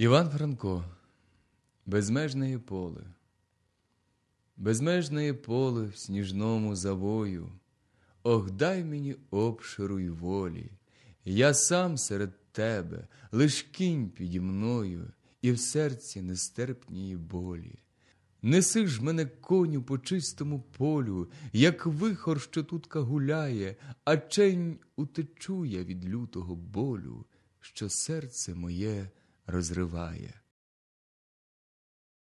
Іван Франко, безмежне поле, безмежне поле в сніжному завою. Ох, дай мені обширу й волі, я сам серед тебе, лиш кінь піді мною, і в серці нестерпнії болі. Неси ж мене коню по чистому полю, як вихор, що тутка гуляє, а чень утечу я від лютого болю, що серце моє розриває.